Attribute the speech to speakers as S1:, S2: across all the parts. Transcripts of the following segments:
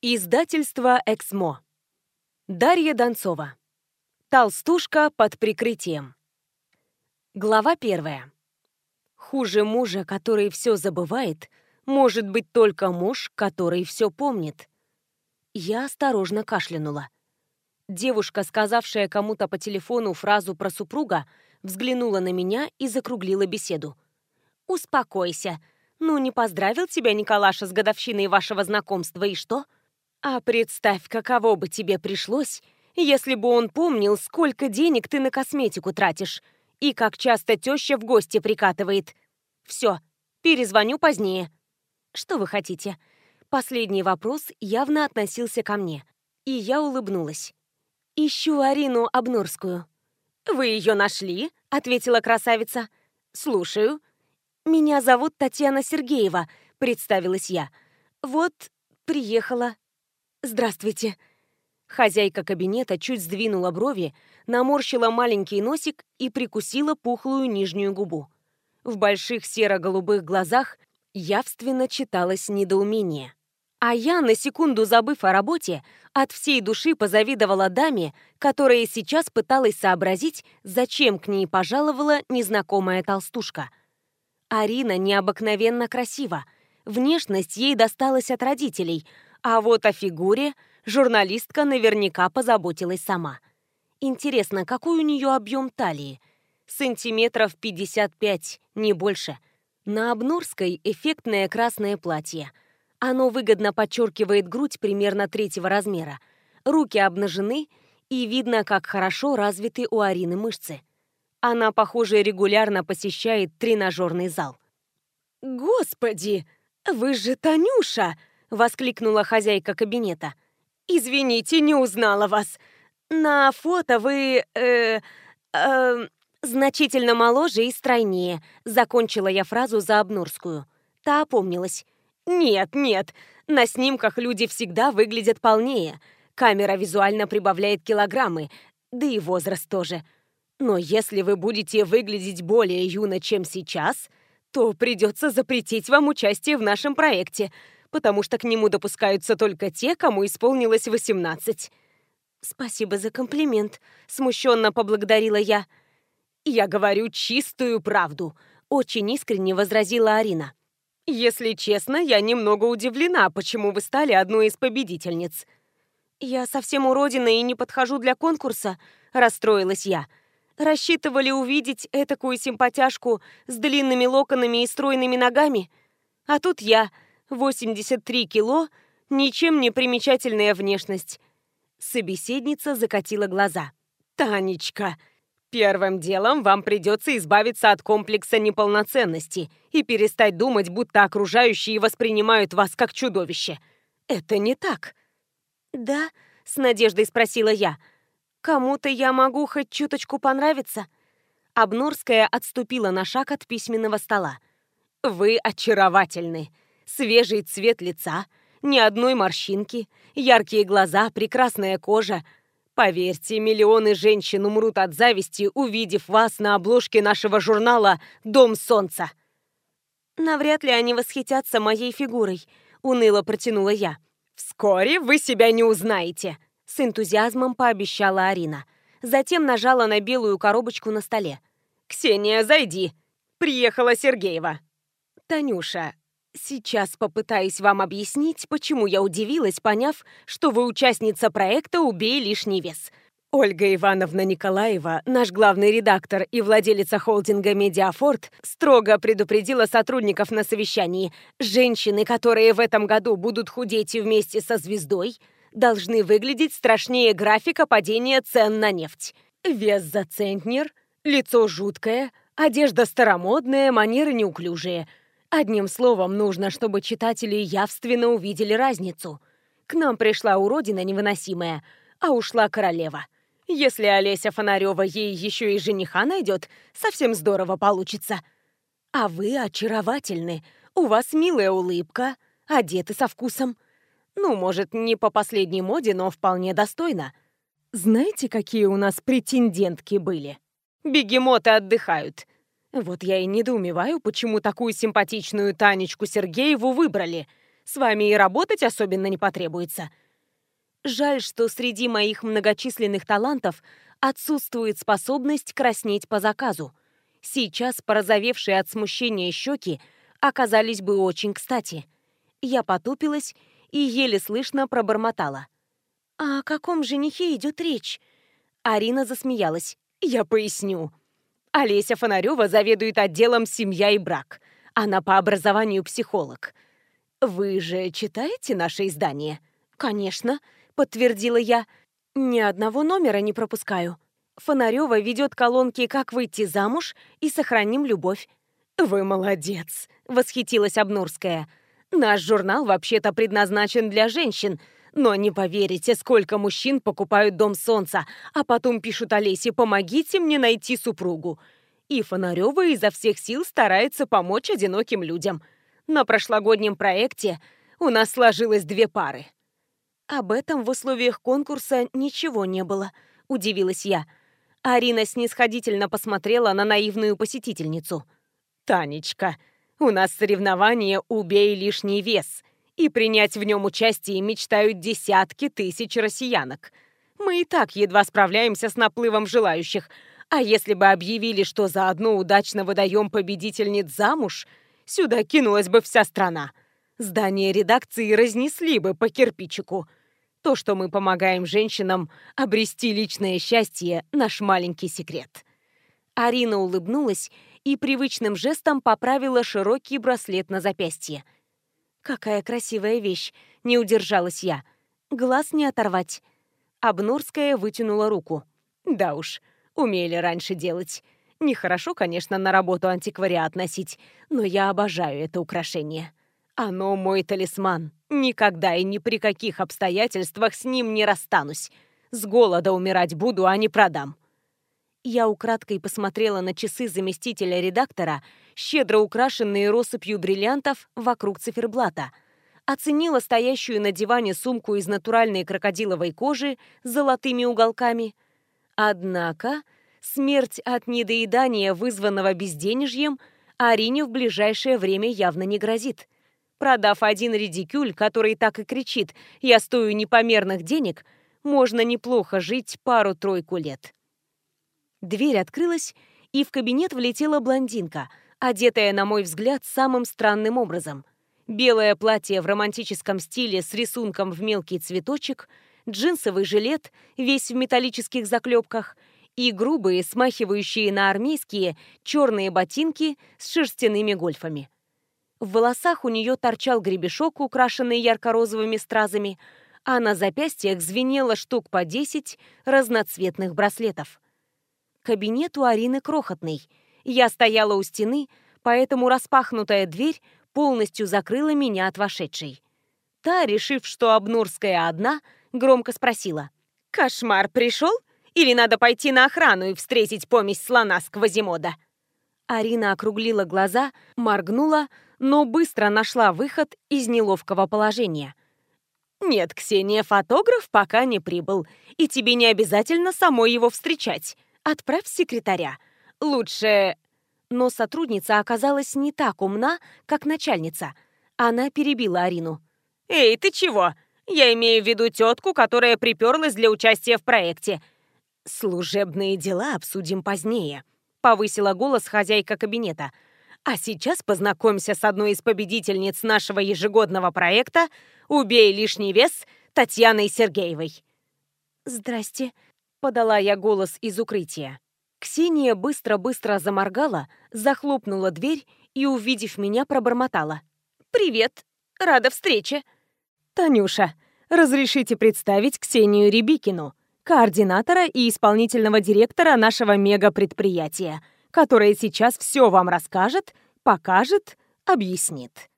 S1: Издательство «Эксмо». Дарья Донцова. Толстушка под прикрытием. Глава первая. Хуже мужа, который все забывает, может быть только муж, который все помнит. Я осторожно кашлянула. Девушка, сказавшая кому-то по телефону фразу про супруга, взглянула на меня и закруглила беседу. «Успокойся. Ну, не поздравил тебя Николаша с годовщиной вашего знакомства, и что?» А представь, каково бы тебе пришлось, если бы он помнил, сколько денег ты на косметику тратишь и как часто теща в гости прикатывает. Все, перезвоню позднее. Что вы хотите? Последний вопрос явно относился ко мне, и я улыбнулась. Ищу Арину Обнорскую. «Вы ее нашли?» — ответила красавица. «Слушаю». «Меня зовут Татьяна Сергеева», — представилась я. «Вот, приехала, «Здравствуйте». Хозяйка кабинета чуть сдвинула брови, наморщила маленький носик и прикусила пухлую нижнюю губу. В больших серо-голубых глазах явственно читалось недоумение. А я, на секунду забыв о работе, от всей души позавидовала даме, которая сейчас пыталась сообразить, зачем к ней пожаловала незнакомая толстушка. Арина необыкновенно красива. Внешность ей досталась от родителей – а вот о фигуре журналистка наверняка позаботилась сама. Интересно, какой у нее объем талии? Сантиметров 55, не больше. На Обнорской эффектное красное платье. Оно выгодно подчеркивает грудь примерно третьего размера. Руки обнажены, и видно, как хорошо развиты у Арины мышцы. Она, похоже, регулярно посещает тренажерный зал. «Господи, вы же Танюша!» — воскликнула хозяйка кабинета. «Извините, не узнала вас. На фото вы... Э, э, значительно моложе и стройнее», — закончила я фразу за Обнурскую. Та опомнилась. «Нет, нет, на снимках люди всегда выглядят полнее. Камера визуально прибавляет килограммы, да и возраст тоже. Но если вы будете выглядеть более юно, чем сейчас, то придется запретить вам участие в нашем проекте», потому что к нему допускаются только те, кому исполнилось 18. «Спасибо за комплимент», — смущенно поблагодарила я. «Я говорю чистую правду», — очень искренне возразила Арина. «Если честно, я немного удивлена, почему вы стали одной из победительниц». «Я совсем уродина и не подхожу для конкурса», — расстроилась я. «Рассчитывали увидеть этакую симпатяшку с длинными локонами и стройными ногами? А тут я, 83 кило, ничем не примечательная внешность. Собеседница закатила глаза. «Танечка, первым делом вам придется избавиться от комплекса неполноценности и перестать думать, будто окружающие воспринимают вас как чудовище. Это не так». «Да?» — с надеждой спросила я. «Кому-то я могу хоть чуточку понравиться?» Обнорская отступила на шаг от письменного стола. «Вы очаровательны», свежий цвет лица, ни одной морщинки, яркие глаза, прекрасная кожа. Поверьте, миллионы женщин умрут от зависти, увидев вас на обложке нашего журнала «Дом солнца». «Навряд ли они восхитятся моей фигурой», — уныло протянула я. «Вскоре вы себя не узнаете», — с энтузиазмом пообещала Арина. Затем нажала на белую коробочку на столе. «Ксения, зайди. Приехала Сергеева». «Танюша, Сейчас попытаюсь вам объяснить, почему я удивилась, поняв, что вы участница проекта «Убей лишний вес». Ольга Ивановна Николаева, наш главный редактор и владелица холдинга «Медиафорд», строго предупредила сотрудников на совещании. Женщины, которые в этом году будут худеть вместе со звездой, должны выглядеть страшнее графика падения цен на нефть. Вес за центнер, лицо жуткое, одежда старомодная, манеры неуклюжие – Одним словом, нужно, чтобы читатели явственно увидели разницу. К нам пришла уродина невыносимая, а ушла королева. Если Олеся Фонарева ей еще и жениха найдет, совсем здорово получится. А вы очаровательны. У вас милая улыбка, одеты со вкусом. Ну, может, не по последней моде, но вполне достойно. Знаете, какие у нас претендентки были? Бегемоты отдыхают. Вот я и недоумеваю, почему такую симпатичную Танечку Сергееву выбрали. С вами и работать особенно не потребуется. Жаль, что среди моих многочисленных талантов отсутствует способность краснеть по заказу. Сейчас порозовевшие от смущения щеки оказались бы очень кстати. Я потупилась и еле слышно пробормотала. «А «О каком женихе идет речь?» Арина засмеялась. «Я поясню. Олеся Фонарева заведует отделом «Семья и брак». Она по образованию психолог. Вы же читаете наше издание? Конечно, подтвердила я. Ни одного номера не пропускаю. Фонарева ведет колонки «Как выйти замуж» и «Сохраним любовь». «Вы молодец!» — восхитилась Обнурская. «Наш журнал вообще-то предназначен для женщин, но не поверите, сколько мужчин покупают Дом Солнца, а потом пишут Олесе «Помогите мне найти супругу». И Фонарева изо всех сил старается помочь одиноким людям. На прошлогоднем проекте у нас сложилось две пары. Об этом в условиях конкурса ничего не было, удивилась я. Арина снисходительно посмотрела на наивную посетительницу. «Танечка, у нас соревнование «Убей лишний вес», и принять в нем участие мечтают десятки тысяч россиянок. Мы и так едва справляемся с наплывом желающих, а если бы объявили, что заодно удачно выдаем победительниц замуж, сюда кинулась бы вся страна. Здание редакции разнесли бы по кирпичику. То, что мы помогаем женщинам обрести личное счастье, наш маленький секрет. Арина улыбнулась и привычным жестом поправила широкий браслет на запястье – Какая красивая вещь, не удержалась я. Глаз не оторвать. Обнурская вытянула руку. Да уж, умели раньше делать. Нехорошо, конечно, на работу антиквариат носить, но я обожаю это украшение. Оно мой талисман. Никогда и ни при каких обстоятельствах с ним не расстанусь. С голода умирать буду, а не продам. Я украдкой посмотрела на часы заместителя редактора, щедро украшенные россыпью бриллиантов вокруг циферблата, оценила стоящую на диване сумку из натуральной крокодиловой кожи с золотыми уголками. Однако смерть от недоедания, вызванного безденежьем, Арине в ближайшее время явно не грозит. Продав один редикюль, который так и кричит «я стою непомерных денег», можно неплохо жить пару-тройку лет. Дверь открылась, и в кабинет влетела блондинка, одетая, на мой взгляд, самым странным образом. Белое платье в романтическом стиле с рисунком в мелкий цветочек, джинсовый жилет, весь в металлических заклепках, и грубые, смахивающие на армейские, черные ботинки с шерстяными гольфами. В волосах у нее торчал гребешок, украшенный ярко-розовыми стразами, а на запястьях звенело штук по десять разноцветных браслетов. Кабинет у Арины крохотный. Я стояла у стены, поэтому распахнутая дверь полностью закрыла меня от вошедшей. Та, решив, что Обнурская одна, громко спросила. «Кошмар пришел? Или надо пойти на охрану и встретить помесь слона с Квазимода?» Арина округлила глаза, моргнула, но быстро нашла выход из неловкого положения. «Нет, Ксения, фотограф пока не прибыл, и тебе не обязательно самой его встречать. Отправь секретаря. Лучше...» Но сотрудница оказалась не так умна, как начальница. Она перебила Арину. «Эй, ты чего? Я имею в виду тетку, которая приперлась для участия в проекте. Служебные дела обсудим позднее», — повысила голос хозяйка кабинета. «А сейчас познакомься с одной из победительниц нашего ежегодного проекта «Убей лишний вес» Татьяной Сергеевой». «Здрасте», подала я голос из укрытия. Ксения быстро-быстро заморгала, захлопнула дверь и, увидев меня, пробормотала. «Привет! Рада встрече!» «Танюша, разрешите представить Ксению Рябикину, координатора и исполнительного директора нашего мегапредприятия, которая сейчас все вам расскажет, покажет, объяснит».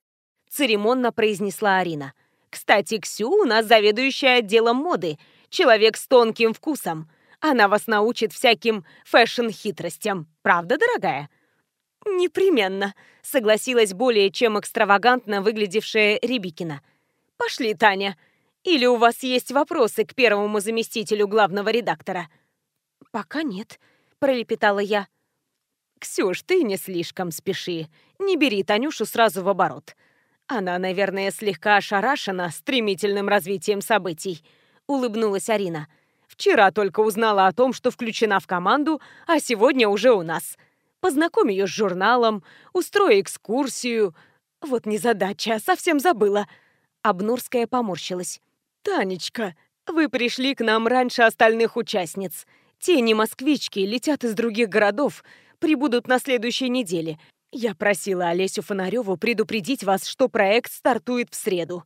S1: Церемонно произнесла Арина. «Кстати, Ксю у нас заведующая отделом моды, человек с тонким вкусом. Она вас научит всяким фэшн-хитростям. Правда, дорогая?» «Непременно», — согласилась более чем экстравагантно выглядевшая Рябикина. «Пошли, Таня. Или у вас есть вопросы к первому заместителю главного редактора?» «Пока нет», — пролепетала я. «Ксюш, ты не слишком спеши. Не бери Танюшу сразу в оборот. Она, наверное, слегка ошарашена стремительным развитием событий, улыбнулась Арина. Вчера только узнала о том, что включена в команду, а сегодня уже у нас. Познакомь ее с журналом, устрою экскурсию. Вот незадача, совсем забыла. Обнурская поморщилась. «Танечка, вы пришли к нам раньше остальных участниц. Те не москвички, летят из других городов, прибудут на следующей неделе. Я просила Олесю Фонареву предупредить вас, что проект стартует в среду.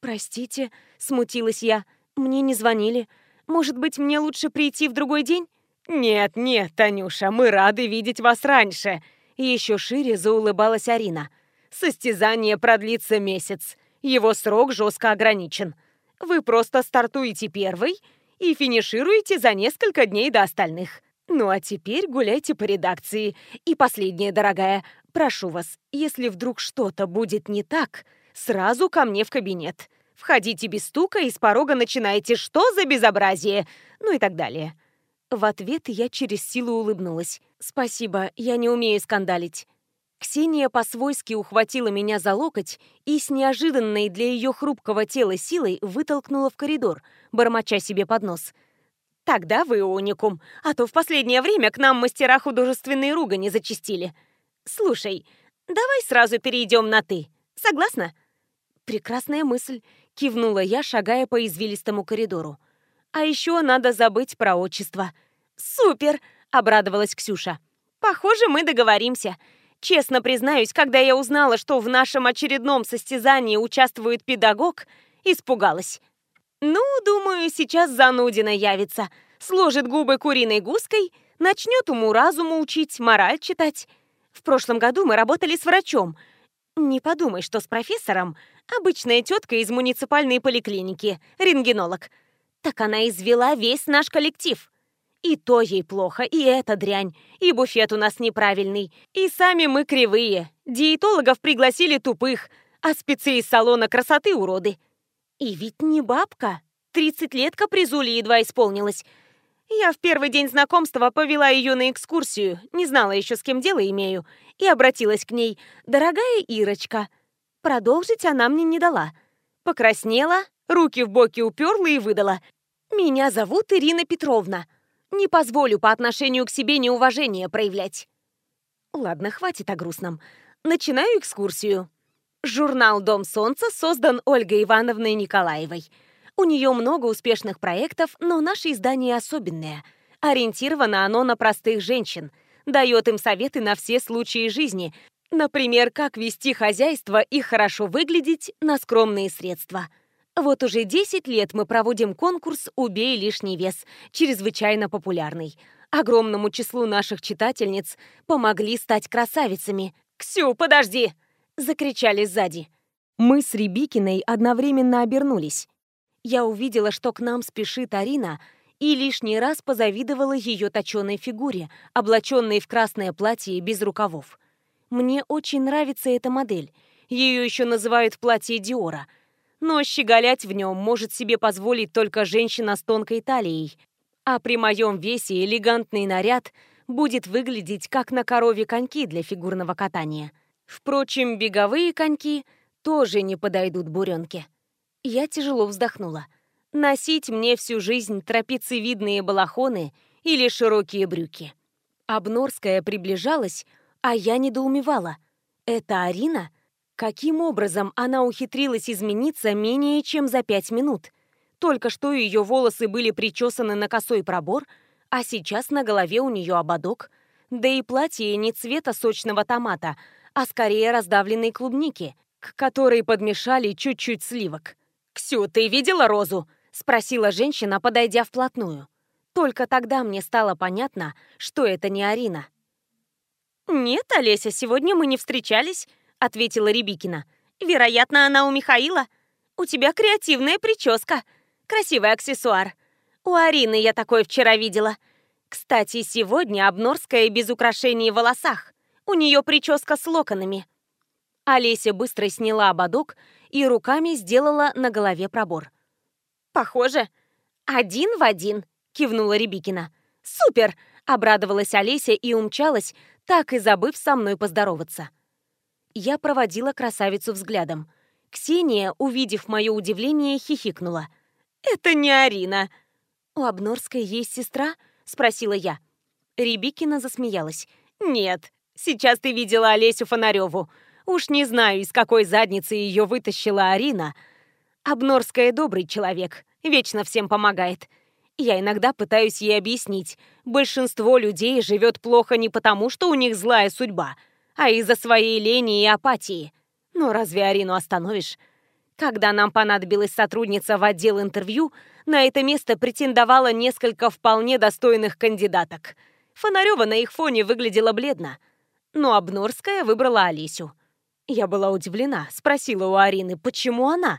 S1: Простите, смутилась я. Мне не звонили. Может быть, мне лучше прийти в другой день? Нет, нет, Танюша, мы рады видеть вас раньше. Еще шире заулыбалась Арина. Состязание продлится месяц. Его срок жестко ограничен. Вы просто стартуете первый и финишируете за несколько дней до остальных. Ну а теперь гуляйте по редакции. И последнее, дорогая, прошу вас, если вдруг что-то будет не так, сразу ко мне в кабинет. Входите без стука и с порога начинаете «Что за безобразие?» Ну и так далее. В ответ я через силу улыбнулась. «Спасибо, я не умею скандалить». Ксения по-свойски ухватила меня за локоть и с неожиданной для ее хрупкого тела силой вытолкнула в коридор, бормоча себе под нос – Тогда вы уникум, а то в последнее время к нам мастера художественной ругани зачистили. Слушай, давай сразу перейдем на «ты». Согласна?» «Прекрасная мысль», — кивнула я, шагая по извилистому коридору. «А еще надо забыть про отчество». «Супер!» — обрадовалась Ксюша. «Похоже, мы договоримся. Честно признаюсь, когда я узнала, что в нашем очередном состязании участвует педагог, испугалась. Ну, думаю, сейчас занудина явится. Сложит губы куриной гуской, начнет уму-разуму учить, мораль читать. В прошлом году мы работали с врачом. Не подумай, что с профессором. Обычная тетка из муниципальной поликлиники, рентгенолог. Так она извела весь наш коллектив. И то ей плохо, и это дрянь, и буфет у нас неправильный, и сами мы кривые. Диетологов пригласили тупых, а спецы из салона красоты уроды. И ведь не бабка. Тридцать лет капризули едва исполнилось. Я в первый день знакомства повела ее на экскурсию, не знала еще, с кем дело имею, и обратилась к ней. «Дорогая Ирочка». Продолжить она мне не дала. Покраснела, руки в боки уперла и выдала. «Меня зовут Ирина Петровна. Не позволю по отношению к себе неуважение проявлять». Ладно, хватит о грустном. Начинаю экскурсию. Журнал «Дом солнца» создан Ольгой Ивановной Николаевой. У нее много успешных проектов, но наше издание особенное. Ориентировано оно на простых женщин. Дает им советы на все случаи жизни. Например, как вести хозяйство и хорошо выглядеть на скромные средства. Вот уже 10 лет мы проводим конкурс «Убей лишний вес», чрезвычайно популярный. Огромному числу наших читательниц помогли стать красавицами. «Ксю, подожди!» закричали сзади. Мы с Рябикиной одновременно обернулись. Я увидела, что к нам спешит Арина, и лишний раз позавидовала ее точеной фигуре, облаченной в красное платье без рукавов. Мне очень нравится эта модель. Ее еще называют платье Диора. Но щеголять в нем может себе позволить только женщина с тонкой талией. А при моем весе элегантный наряд будет выглядеть как на корове коньки для фигурного катания. Впрочем, беговые коньки тоже не подойдут буренке. Я тяжело вздохнула. Носить мне всю жизнь трапециевидные балахоны или широкие брюки. Обнорская приближалась, а я недоумевала. Это Арина? Каким образом она ухитрилась измениться менее чем за пять минут? Только что ее волосы были причесаны на косой пробор, а сейчас на голове у нее ободок. Да и платье не цвета сочного томата, а скорее раздавленной клубники, к которой подмешали чуть-чуть сливок. «Ксю, ты видела розу?» – спросила женщина, подойдя вплотную. Только тогда мне стало понятно, что это не Арина. «Нет, Олеся, сегодня мы не встречались», — ответила Рябикина. «Вероятно, она у Михаила. У тебя креативная прическа. Красивый аксессуар. У Арины я такое вчера видела. Кстати, сегодня Обнорская без украшений в волосах. У нее прическа с локонами. Олеся быстро сняла ободок и руками сделала на голове пробор. «Похоже. Один в один», — кивнула Рябикина. «Супер!» — обрадовалась Олеся и умчалась, так и забыв со мной поздороваться. Я проводила красавицу взглядом. Ксения, увидев мое удивление, хихикнула. «Это не Арина!» «У Обнорской есть сестра?» — спросила я. Рябикина засмеялась. «Нет, сейчас ты видела Олесю Фонареву. Уж не знаю, из какой задницы ее вытащила Арина. Обнорская добрый человек, вечно всем помогает. Я иногда пытаюсь ей объяснить. Большинство людей живет плохо не потому, что у них злая судьба, а из-за своей лени и апатии. Но разве Арину остановишь? Когда нам понадобилась сотрудница в отдел интервью, на это место претендовало несколько вполне достойных кандидаток. Фонарева на их фоне выглядела бледно. Но Обнорская выбрала Алисю. Я была удивлена, спросила у Арины, почему она?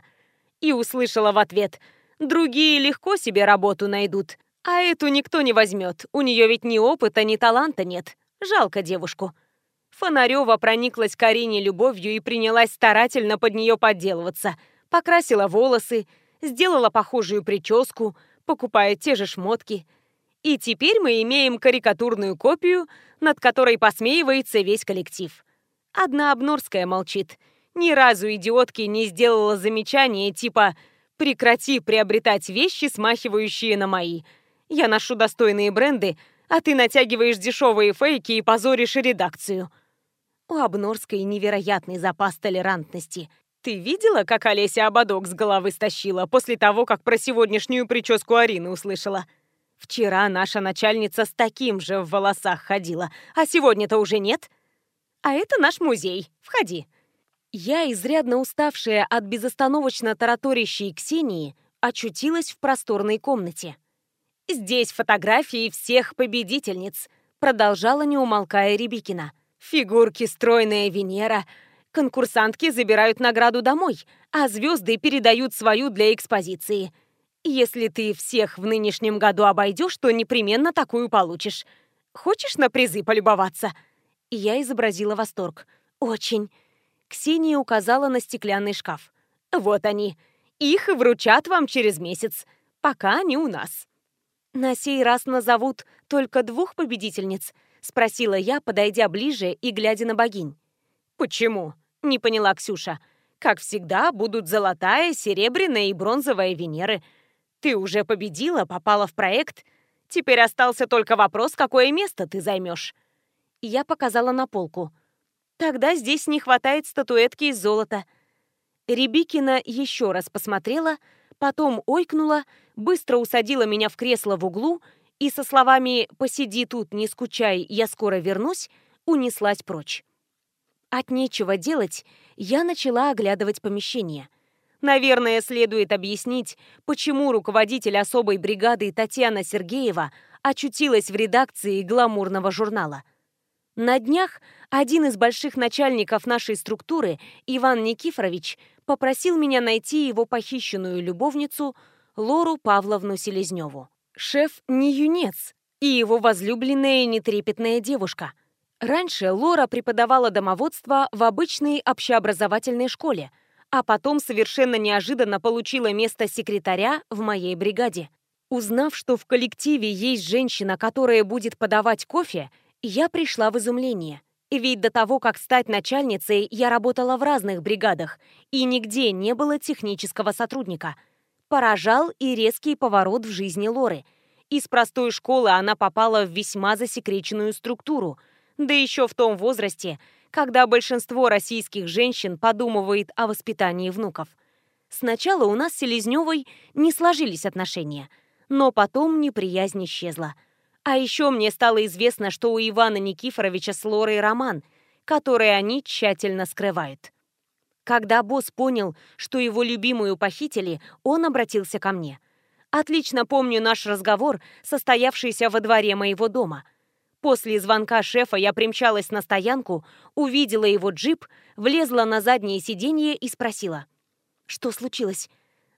S1: И услышала в ответ – Другие легко себе работу найдут, а эту никто не возьмет. У нее ведь ни опыта, ни таланта нет. Жалко девушку. Фонарева прониклась к любовью и принялась старательно под нее подделываться. Покрасила волосы, сделала похожую прическу, покупая те же шмотки. И теперь мы имеем карикатурную копию, над которой посмеивается весь коллектив. Одна Обнорская молчит. Ни разу идиотки не сделала замечания типа Прекрати приобретать вещи, смахивающие на мои. Я ношу достойные бренды, а ты натягиваешь дешевые фейки и позоришь редакцию. У Обнорской невероятный запас толерантности. Ты видела, как Олеся ободок с головы стащила после того, как про сегодняшнюю прическу Арины услышала? Вчера наша начальница с таким же в волосах ходила, а сегодня-то уже нет. А это наш музей. Входи. Я, изрядно уставшая от безостановочно тараторящей Ксении, очутилась в просторной комнате. «Здесь фотографии всех победительниц», продолжала не умолкая Рябикина. «Фигурки стройная Венера. Конкурсантки забирают награду домой, а звезды передают свою для экспозиции. Если ты всех в нынешнем году обойдешь, то непременно такую получишь. Хочешь на призы полюбоваться?» Я изобразила восторг. «Очень». Ксения указала на стеклянный шкаф. «Вот они. Их вручат вам через месяц. Пока они у нас». «На сей раз назовут только двух победительниц?» — спросила я, подойдя ближе и глядя на богинь. «Почему?» — не поняла Ксюша. «Как всегда, будут золотая, серебряная и бронзовая Венеры. Ты уже победила, попала в проект. Теперь остался только вопрос, какое место ты займешь». Я показала на полку — Тогда здесь не хватает статуэтки из золота. Рябикина еще раз посмотрела, потом ойкнула, быстро усадила меня в кресло в углу и со словами «посиди тут, не скучай, я скоро вернусь» унеслась прочь. От нечего делать я начала оглядывать помещение. Наверное, следует объяснить, почему руководитель особой бригады Татьяна Сергеева очутилась в редакции гламурного журнала. На днях один из больших начальников нашей структуры, Иван Никифорович, попросил меня найти его похищенную любовницу Лору Павловну Селезневу. Шеф не юнец и его возлюбленная нетрепетная девушка. Раньше Лора преподавала домоводство в обычной общеобразовательной школе, а потом совершенно неожиданно получила место секретаря в моей бригаде. Узнав, что в коллективе есть женщина, которая будет подавать кофе, я пришла в изумление – ведь до того, как стать начальницей, я работала в разных бригадах, и нигде не было технического сотрудника. Поражал и резкий поворот в жизни Лоры. Из простой школы она попала в весьма засекреченную структуру, да еще в том возрасте, когда большинство российских женщин подумывает о воспитании внуков. Сначала у нас с Селезневой не сложились отношения, но потом неприязнь исчезла – а еще мне стало известно, что у Ивана Никифоровича с Лорой роман, который они тщательно скрывают. Когда босс понял, что его любимую похитили, он обратился ко мне. Отлично помню наш разговор, состоявшийся во дворе моего дома. После звонка шефа я примчалась на стоянку, увидела его джип, влезла на заднее сиденье и спросила. «Что случилось?»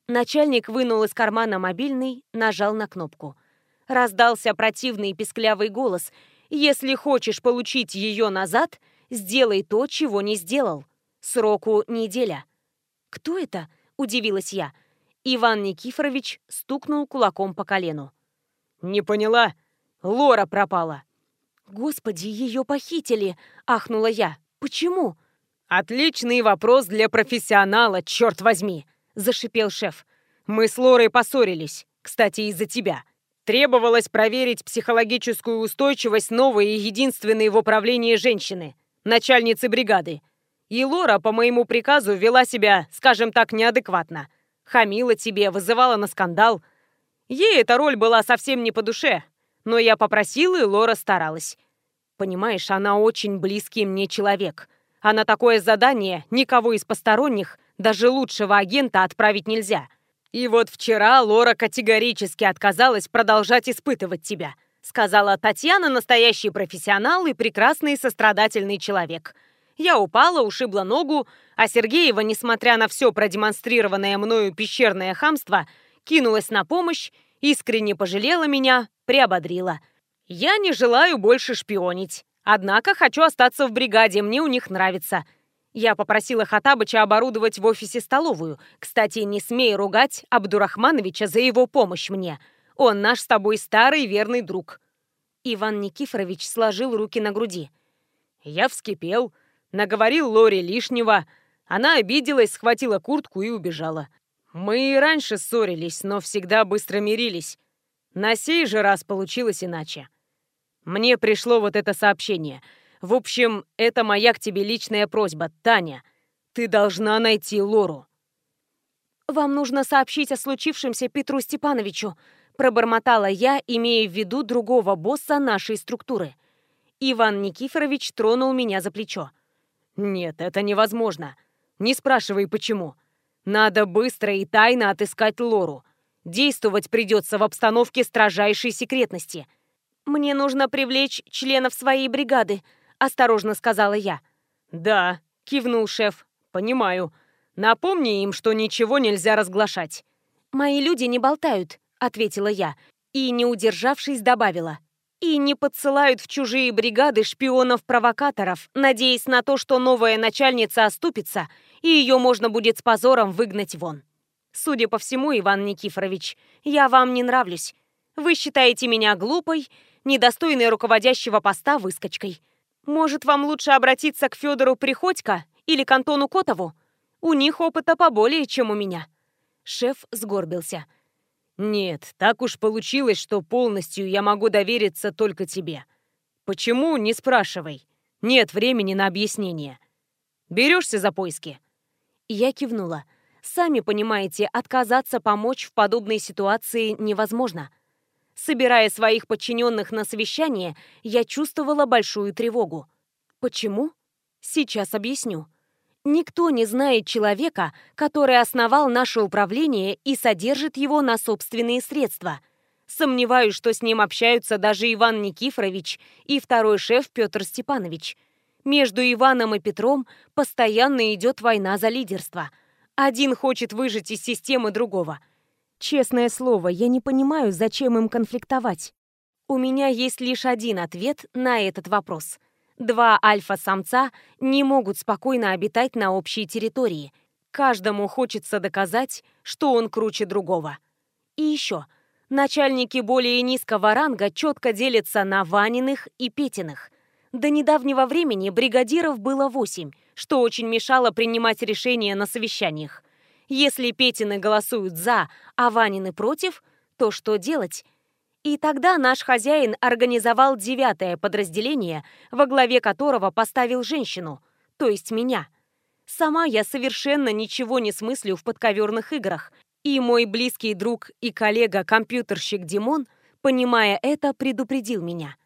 S1: Начальник вынул из кармана мобильный, нажал на кнопку – Раздался противный писклявый голос. «Если хочешь получить ее назад, сделай то, чего не сделал. Сроку неделя». «Кто это?» – удивилась я. Иван Никифорович стукнул кулаком по колену. «Не поняла? Лора пропала». «Господи, ее похитили!» – ахнула я. «Почему?» «Отличный вопрос для профессионала, черт возьми!» — зашипел шеф. «Мы с Лорой поссорились, кстати, из-за тебя. Требовалось проверить психологическую устойчивость новой и единственной в управлении женщины, начальницы бригады. И Лора по моему приказу вела себя, скажем так, неадекватно. Хамила тебе, вызывала на скандал. Ей эта роль была совсем не по душе, но я попросил, и Лора старалась. Понимаешь, она очень близкий мне человек. А на такое задание никого из посторонних, даже лучшего агента, отправить нельзя. И вот вчера Лора категорически отказалась продолжать испытывать тебя. Сказала, Татьяна настоящий профессионал и прекрасный сострадательный человек. Я упала, ушибла ногу, а Сергеева, несмотря на все продемонстрированное мною пещерное хамство, кинулась на помощь, искренне пожалела меня, приободрила. Я не желаю больше шпионить. Однако хочу остаться в бригаде, мне у них нравится. Я попросила Хатабыча оборудовать в офисе столовую. Кстати, не смей ругать Абдурахмановича за его помощь мне. Он наш с тобой старый верный друг». Иван Никифорович сложил руки на груди. Я вскипел, наговорил Лоре лишнего. Она обиделась, схватила куртку и убежала. Мы и раньше ссорились, но всегда быстро мирились. На сей же раз получилось иначе. Мне пришло вот это сообщение. В общем, это моя к тебе личная просьба, Таня. Ты должна найти Лору. «Вам нужно сообщить о случившемся Петру Степановичу», пробормотала я, имея в виду другого босса нашей структуры. Иван Никифорович тронул меня за плечо. «Нет, это невозможно. Не спрашивай, почему. Надо быстро и тайно отыскать Лору. Действовать придется в обстановке строжайшей секретности. «Мне нужно привлечь членов своей бригады», — осторожно сказала я. «Да», — кивнул шеф, — «понимаю. Напомни им, что ничего нельзя разглашать». «Мои люди не болтают», — ответила я, и, не удержавшись, добавила. «И не подсылают в чужие бригады шпионов-провокаторов, надеясь на то, что новая начальница оступится, и ее можно будет с позором выгнать вон. Судя по всему, Иван Никифорович, я вам не нравлюсь. Вы считаете меня глупой, недостойной руководящего поста выскочкой. Может, вам лучше обратиться к Федору Приходько или к Антону Котову? У них опыта поболее, чем у меня». Шеф сгорбился. «Нет, так уж получилось, что полностью я могу довериться только тебе. Почему, не спрашивай. Нет времени на объяснение. Берешься за поиски?» Я кивнула. Сами понимаете, отказаться помочь в подобной ситуации невозможно. Собирая своих подчиненных на совещание, я чувствовала большую тревогу. Почему? Сейчас объясню. Никто не знает человека, который основал наше управление и содержит его на собственные средства. Сомневаюсь, что с ним общаются даже Иван Никифорович и второй шеф Петр Степанович. Между Иваном и Петром постоянно идет война за лидерство. Один хочет выжить из системы другого – Честное слово, я не понимаю, зачем им конфликтовать. У меня есть лишь один ответ на этот вопрос. Два альфа-самца не могут спокойно обитать на общей территории. Каждому хочется доказать, что он круче другого. И еще. Начальники более низкого ранга четко делятся на Ваниных и Петиных. До недавнего времени бригадиров было восемь, что очень мешало принимать решения на совещаниях. Если Петины голосуют «за», а Ванины «против», то что делать? И тогда наш хозяин организовал девятое подразделение, во главе которого поставил женщину, то есть меня. Сама я совершенно ничего не смыслю в подковерных играх, и мой близкий друг и коллега-компьютерщик Димон, понимая это, предупредил меня.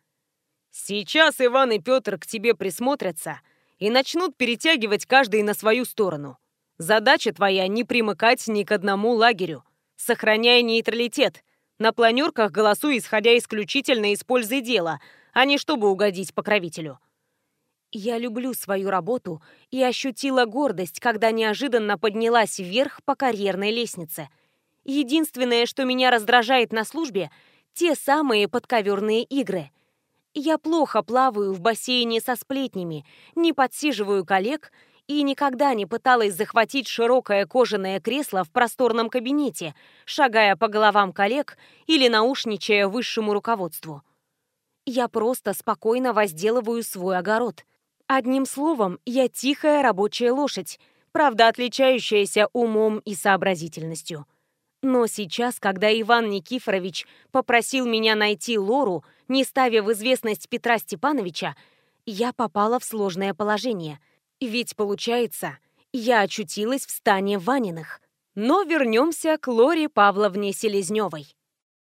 S1: «Сейчас Иван и Петр к тебе присмотрятся и начнут перетягивать каждый на свою сторону. Задача твоя не примыкать ни к одному лагерю. Сохраняй нейтралитет. На планерках голосуй, исходя исключительно из пользы дела, а не чтобы угодить покровителю. Я люблю свою работу и ощутила гордость, когда неожиданно поднялась вверх по карьерной лестнице. Единственное, что меня раздражает на службе, те самые подковерные игры. Я плохо плаваю в бассейне со сплетнями, не подсиживаю коллег — и никогда не пыталась захватить широкое кожаное кресло в просторном кабинете, шагая по головам коллег или наушничая высшему руководству. Я просто спокойно возделываю свой огород. Одним словом, я тихая рабочая лошадь, правда, отличающаяся умом и сообразительностью. Но сейчас, когда Иван Никифорович попросил меня найти Лору, не ставя в известность Петра Степановича, я попала в сложное положение. Ведь, получается, я очутилась в стане Ваниных. Но вернемся к Лоре Павловне Селезневой.